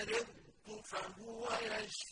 مَرِضْتُ فَهُوَ يَشْفِينِ